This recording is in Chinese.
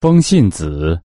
风信子。